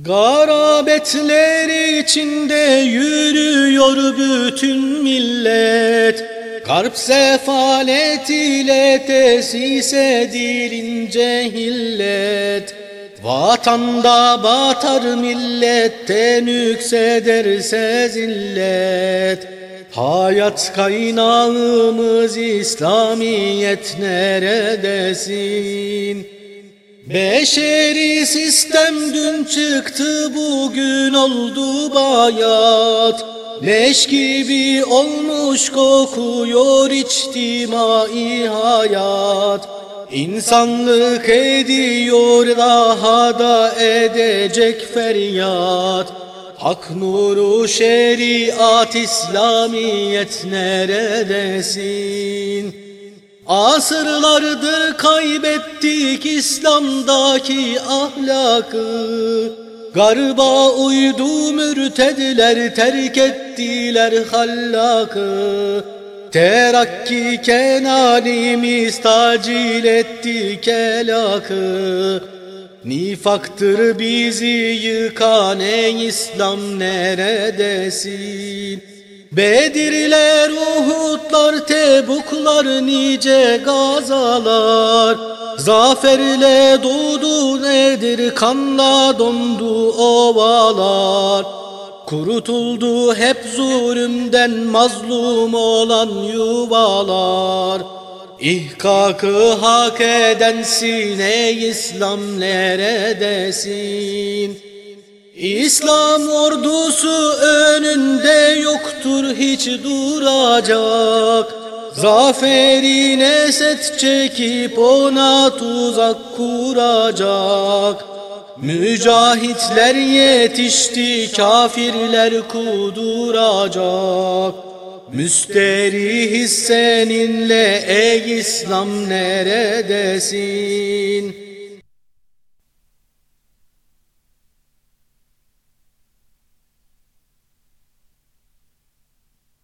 Garabetler içinde yürüyor bütün millet. Garp sefalet ile tesis edilince hillet. Vatanda batar millette nüksederse zillet Hayat kaynağımız İslamiyet neredesin? Beşeri sistem dün çıktı bugün oldu bayat. Leş gibi olmuş kokuyor içtimai hayat. İnsanlık ediyor daha da edecek feryat. Hak nuru şeriat İslamiyet neredesin? Asırlardır kaybettik İslam'daki ahlakı. Garba uydu mürtediler terk ettiler hallakı. Terakki kenanimiz tacil etti kelakı. Nifaktır bizi yıkan ey İslam neredesin? Bedirler, Uhudlar, Tebuklar, nice gazalar. Zaferle doğdu nedir kanla dondu ovalar. Kurutuldu hep zulümden mazlum olan yuvalar. İhkakı hak edensin ey İslam neredesin? İslam ordusu önünde yoktur hiç duracak. Zaferine set çekip ona tuzak kuracak. Mücahitler yetişti kafirler kuduracak. Müsterih seninle ey İslam neredesin?